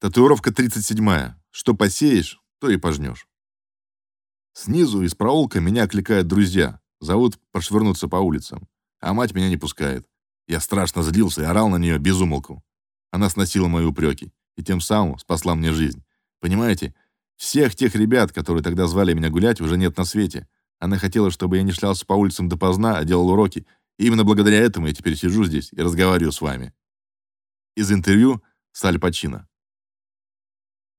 Татуировка 37-я. Что посеешь, то и пожнешь. Снизу из проулка меня окликают друзья. Зовут прошвырнуться по улицам. А мать меня не пускает. Я страшно злился и орал на нее без умолку. Она сносила мои упреки и тем самым спасла мне жизнь. Понимаете, всех тех ребят, которые тогда звали меня гулять, уже нет на свете. Она хотела, чтобы я не шлялся по улицам допоздна, а делал уроки. И именно благодаря этому я теперь сижу здесь и разговариваю с вами. Из интервью с Аль Пачино.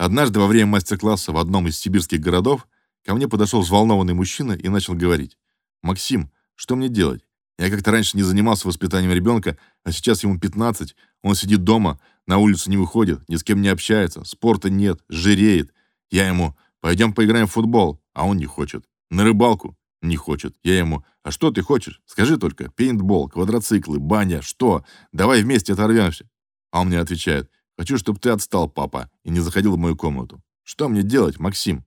Однажды во время мастер-класса в одном из сибирских городов ко мне подошел взволнованный мужчина и начал говорить. «Максим, что мне делать? Я как-то раньше не занимался воспитанием ребенка, а сейчас ему 15, он сидит дома, на улицу не выходит, ни с кем не общается, спорта нет, жиреет. Я ему «пойдем поиграем в футбол», а он не хочет. На рыбалку не хочет. Я ему «а что ты хочешь? Скажи только, пейнтбол, квадроциклы, баня, что? Давай вместе оторвемся». А он мне отвечает «хочу, чтобы ты отстал, папа, и не заходил в мою комнату». Что мне делать, Максим?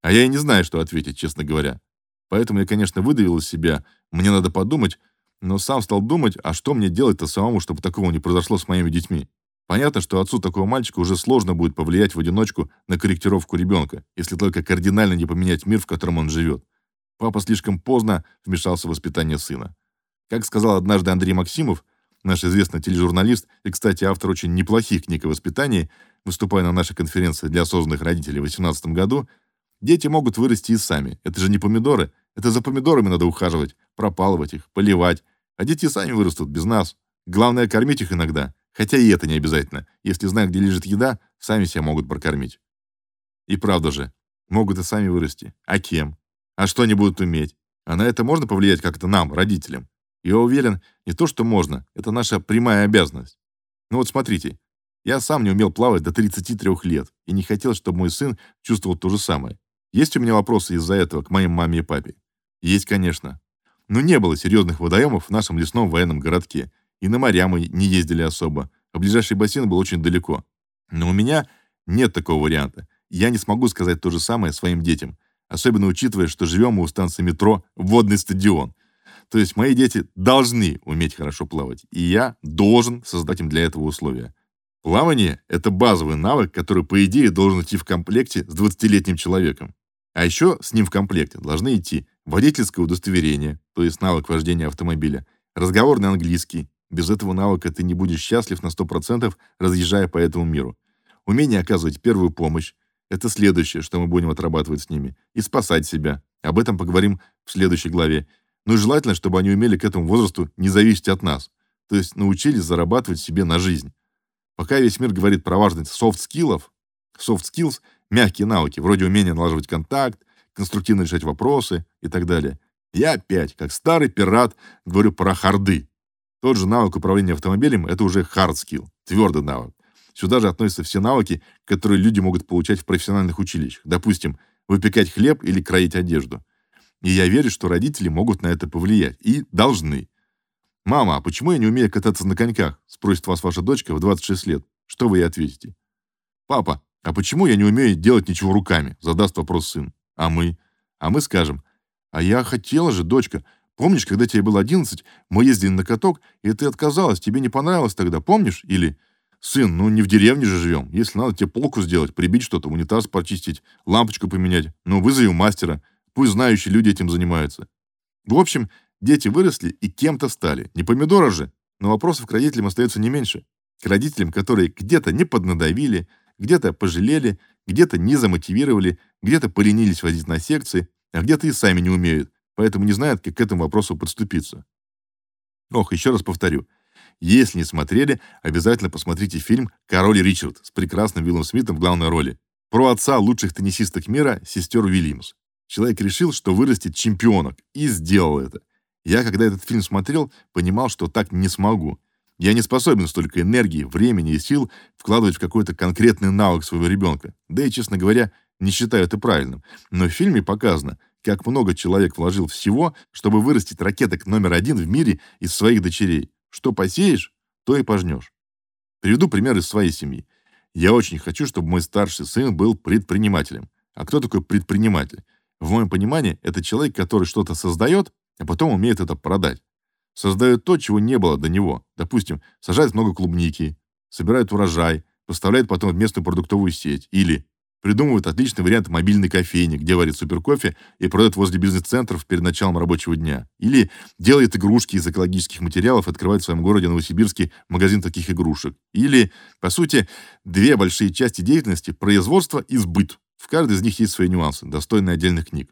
А я и не знаю, что ответить, честно говоря. Поэтому я, конечно, выдавил из себя «мне надо подумать», но сам стал думать, а что мне делать-то самому, чтобы такого не произошло с моими детьми. Понятно, что отцу такого мальчика уже сложно будет повлиять в одиночку на корректировку ребенка, если только кардинально не поменять мир, в котором он живет. Папа слишком поздно вмешался в воспитание сына. Как сказал однажды Андрей Максимов, наш известный тележурналист и, кстати, автор очень неплохих книг о воспитании, выступая на нашей конференции для осознанных родителей в 2018 году, дети могут вырасти и сами. Это же не помидоры, это за помидорами надо ухаживать, пропалывать их, поливать. А дети сами вырастут без нас. Главное кормить их иногда, хотя и это не обязательно. Если знают, где лежит еда, сами себя могут прокормить. И правда же, могут и сами вырасти. А кем? А что они будут уметь? А на это можно повлиять как-то нам, родителям? Я уверен, не то, что можно, это наша прямая обязанность. Ну вот смотрите, я сам не умел плавать до 33 лет и не хотел, чтобы мой сын чувствовал то же самое. Есть у меня вопросы из-за этого к моим маме и папе? Есть, конечно. Но не было серьезных водоемов в нашем лесном военном городке, и на моря мы не ездили особо, а ближайший бассейн был очень далеко. Но у меня нет такого варианта. Я не смогу сказать то же самое своим детям, особенно учитывая, что живем мы у станции метро «Водный стадион». То есть мои дети должны уметь хорошо плавать, и я должен создать им для этого условия. Плавание — это базовый навык, который, по идее, должен идти в комплекте с 20-летним человеком. А еще с ним в комплекте должны идти водительское удостоверение, то есть навык вождения автомобиля, разговорный английский. Без этого навыка ты не будешь счастлив на 100%, разъезжая по этому миру. Умение оказывать первую помощь — это следующее, что мы будем отрабатывать с ними. И спасать себя. Об этом поговорим в следующей главе. И желательно, чтобы они умели к этому возрасту не зависеть от нас. То есть научились зарабатывать себе на жизнь. Пока весь мир говорит про важность софт-скиллов, skills — Мягкие навыки, вроде умения налаживать контакт, конструктивно решать вопросы и так далее. Я опять, как старый пират, говорю про харды. Тот же навык управления автомобилем — это уже hard skill, твердый навык. Сюда же относятся все навыки, которые люди могут получать в профессиональных училищах. Допустим, выпекать хлеб или кроить одежду. И я верю, что родители могут на это повлиять. И должны. «Мама, а почему я не умею кататься на коньках?» — спросит вас ваша дочка в 26 лет. Что вы ей ответите? «Папа, «А почему я не умею делать ничего руками?» — задаст вопрос сын. «А мы?» «А мы скажем, а я хотела же, дочка. Помнишь, когда тебе было 11, мы ездили на каток, и ты отказалась, тебе не понравилось тогда, помнишь? Или, сын, ну не в деревне же живем. Если надо тебе полку сделать, прибить что-то, унитаз почистить, лампочку поменять, ну вызови мастера. Пусть знающие люди этим занимаются. В общем, дети выросли и кем-то стали. Не помидора же, но вопросов к родителям остается не меньше. К родителям, которые где-то не поднадавили, где-то пожалели, где-то не замотивировали, где-то поленились возить на секции, а где-то и сами не умеют, поэтому не знают, как к этому вопросу подступиться. Ох, еще раз повторю. Если не смотрели, обязательно посмотрите фильм «Король Ричард» с прекрасным Виллом Смитом в главной роли. Про отца лучших теннисисток мира, сестер Уильямс. Человек решил, что вырастет чемпионок, и сделал это. Я, когда этот фильм смотрел, понимал, что так не смогу. Я не способен столько энергии, времени и сил вкладывать в какой-то конкретный навык своего ребенка. Да и, честно говоря, не считаю это правильным. Но в фильме показано, как много человек вложил всего, чтобы вырастить ракеток номер один в мире из своих дочерей. Что посеешь, то и пожнешь. Приведу пример из своей семьи. Я очень хочу, чтобы мой старший сын был предпринимателем. А кто такой предприниматель? В моем понимании, это человек, который что-то создает, а потом умеет это продать создает то, чего не было до него. Допустим, сажает много клубники, собирает урожай, поставляет потом в местную продуктовую сеть. Или придумывают отличный вариант мобильной кофейни, где варит суперкофе и продает возле бизнес-центров перед началом рабочего дня. Или делает игрушки из экологических материалов, открывает в своем городе Новосибирске магазин таких игрушек. Или, по сути, две большие части деятельности – производство и сбыт. В каждой из них есть свои нюансы, достойные отдельных книг.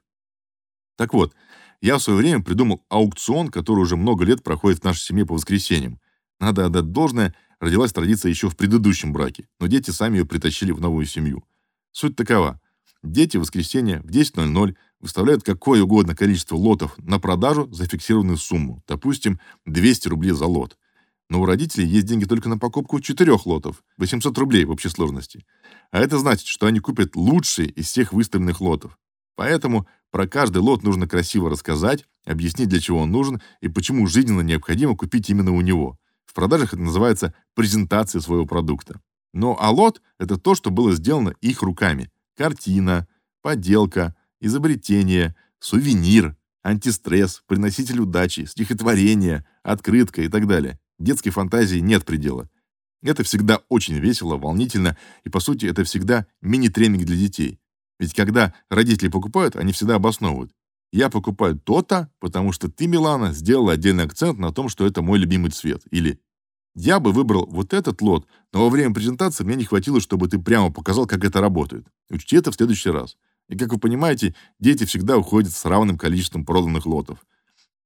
Так вот, я в свое время придумал аукцион, который уже много лет проходит в нашей семье по воскресеньям. Надо отдать должное, родилась традиция еще в предыдущем браке, но дети сами ее притащили в новую семью. Суть такова. Дети в воскресенье в 10.00 выставляют какое угодно количество лотов на продажу за фиксированную сумму, допустим, 200 рублей за лот. Но у родителей есть деньги только на покупку четырех лотов, 800 рублей в общей сложности. А это значит, что они купят лучшие из всех выставленных лотов. Поэтому про каждый лот нужно красиво рассказать, объяснить, для чего он нужен и почему жизненно необходимо купить именно у него. В продажах это называется презентация своего продукта. Но а лот – это то, что было сделано их руками. Картина, поделка, изобретение, сувенир, антистресс, приноситель удачи, стихотворение, открытка и так далее. Детской фантазии нет предела. Это всегда очень весело, волнительно, и по сути это всегда мини-тренинг для детей. Ведь когда родители покупают, они всегда обосновывают. Я покупаю то-то, потому что ты, Милана, сделала отдельный акцент на том, что это мой любимый цвет. Или я бы выбрал вот этот лот, но во время презентации мне не хватило, чтобы ты прямо показал, как это работает. Учти это в следующий раз. И как вы понимаете, дети всегда уходят с равным количеством проданных лотов.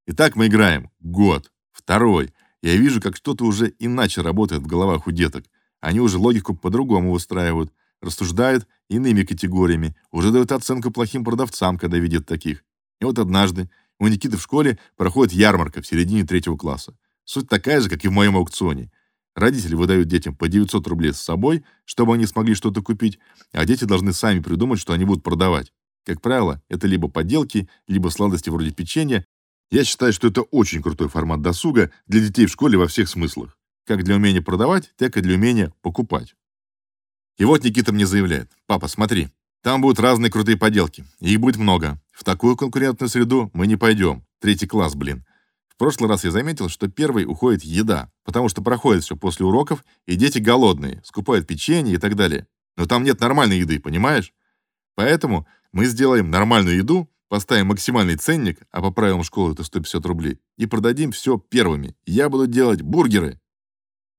Итак, мы играем. Год. Второй. Я вижу, как что-то уже иначе работает в головах у деток. Они уже логику по-другому выстраивают, рассуждают иными категориями, уже дают оценку плохим продавцам, когда видят таких. И вот однажды у Никиты в школе проходит ярмарка в середине третьего класса. Суть такая же, как и в моем аукционе. Родители выдают детям по 900 рублей с собой, чтобы они смогли что-то купить, а дети должны сами придумать, что они будут продавать. Как правило, это либо поделки, либо сладости вроде печенья, я считаю, что это очень крутой формат досуга для детей в школе во всех смыслах. Как для умения продавать, так и для умения покупать. И вот Никита мне заявляет: "Папа, смотри, там будут разные крутые поделки. Их будет много. В такую конкурентную среду мы не пойдем. Третий класс, блин. В прошлый раз я заметил, что первый уходит еда, потому что проходит все после уроков, и дети голодные, скупают печенье и так далее. Но там нет нормальной еды, понимаешь? Поэтому мы сделаем нормальную еду, Поставим максимальный ценник, а по правилам школы это 150 рублей, и продадим все первыми. Я буду делать бургеры.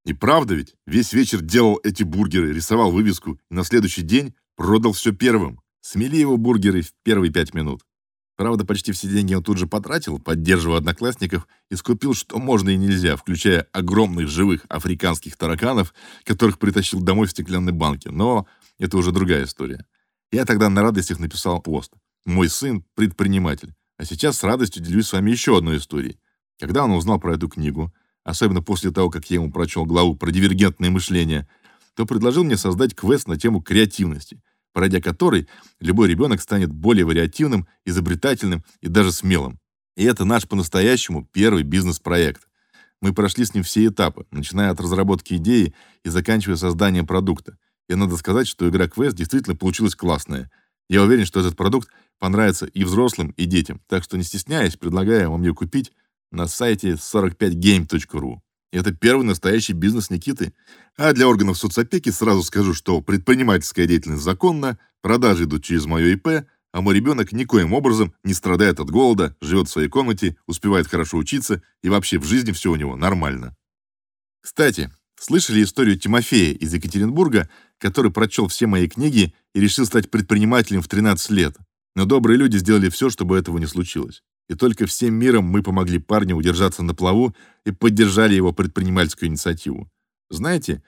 И правда ведь, весь вечер делал эти бургеры, рисовал вывеску, и на следующий день продал все первым. Смели его бургеры в первые пять минут. Правда, почти все деньги он тут же потратил, поддерживая одноклассников, и скупил, что можно и нельзя, включая огромных живых африканских тараканов, которых притащил домой в стеклянной банке. Но это уже другая история. Я тогда на радостях написал пост. Мой сын предприниматель. А сейчас с радостью делюсь с вами еще одной историей. Когда он узнал про эту книгу, особенно после того, как я ему прочел главу про дивергентное мышление, то предложил мне создать квест на тему креативности, пройдя который любой ребенок станет более вариативным, изобретательным и даже смелым. И это наш по-настоящему первый бизнес-проект. Мы прошли с ним все этапы, начиная от разработки идеи и заканчивая созданием продукта. И надо сказать, что игра квест действительно получилась классная. Я уверен, что этот продукт понравится и взрослым, и детям. Так что не стесняясь, предлагаю вам ее купить на сайте 45game.ru. Это первый настоящий бизнес Никиты. А для органов соцопеки сразу скажу, что предпринимательская деятельность законна, продажи идут через мое ИП, а мой ребенок никоим образом не страдает от голода, живет в своей комнате, успевает хорошо учиться и вообще в жизни все у него нормально. Кстати, слышали историю Тимофея из Екатеринбурга, который прочел все мои книги и решил стать предпринимателем в 13 лет? Но добрые люди сделали все, чтобы этого не случилось. И только всем миром мы помогли парню удержаться на плаву и поддержали его предпринимательскую инициативу. Знаете,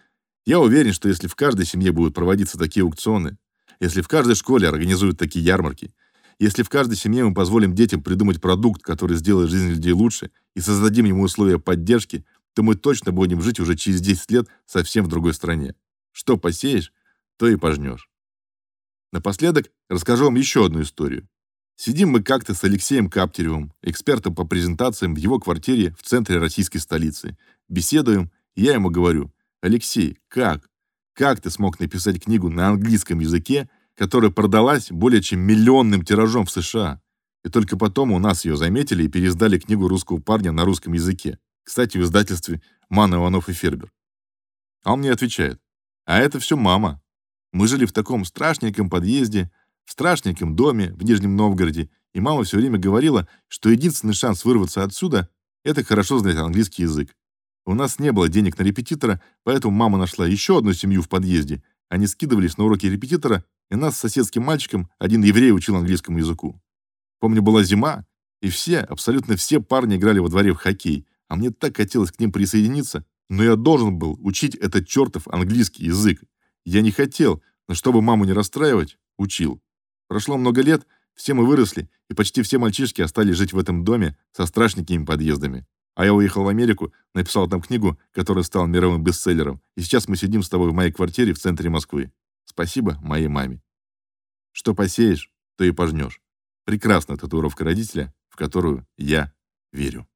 я уверен, что если в каждой семье будут проводиться такие аукционы, если в каждой школе организуют такие ярмарки, если в каждой семье мы позволим детям придумать продукт, который сделает жизнь людей лучше, и создадим ему условия поддержки, то мы точно будем жить уже через 10 лет совсем в другой стране. Что посеешь, то и пожнешь. Напоследок расскажу вам еще одну историю. Сидим мы как-то с Алексеем Каптеревым, экспертом по презентациям в его квартире в центре российской столицы. Беседуем, я ему говорю: "Алексей, как? Как ты смог написать книгу на английском языке, которая продалась более чем миллионным тиражом в США?" И только потом у нас ее заметили и переиздали книгу русского парня на русском языке. Кстати, в издательстве Ман Иванов и Фербер. А он мне отвечает: А это все мама. Мы жили в таком страшненьком подъезде, в страшненьком доме в Нижнем Новгороде, и мама все время говорила, что единственный шанс вырваться отсюда — это хорошо знать английский язык. У нас не было денег на репетитора, поэтому мама нашла еще одну семью в подъезде. Они скидывались на уроки репетитора, и нас с соседским мальчиком один еврей учил английскому языку. Помню, была зима, и все, абсолютно все парни играли во дворе в хоккей, а мне так хотелось к ним присоединиться, но я должен был учить этот чертов английский язык. Я не хотел, но чтобы маму не расстраивать, учил. Прошло много лет, все мы выросли, и почти все мальчишки остались жить в этом доме со страшненькими подъездами. А я уехал в Америку, написал там книгу, которая стала мировым бестселлером, и сейчас мы сидим с тобой в моей квартире в центре Москвы. Спасибо моей маме. Что посеешь, то и пожнешь. Прекрасная татуировка родителя, в которую я верю.